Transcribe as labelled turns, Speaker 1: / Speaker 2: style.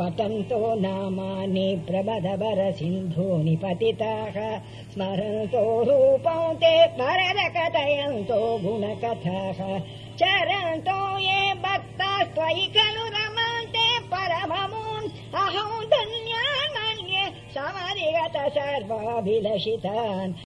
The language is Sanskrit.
Speaker 1: पतन्तो नामानि प्रबद सिन्धूनि पतिताः स्मरन्तो रूपं ते भरदकथयन्तो गुणकथाः। चरन्तो ये भक्तास्त्वयि खलु रमन्ते परममून्। अहं धन्या मन्ये समरिगत सर्वाभिलषितान्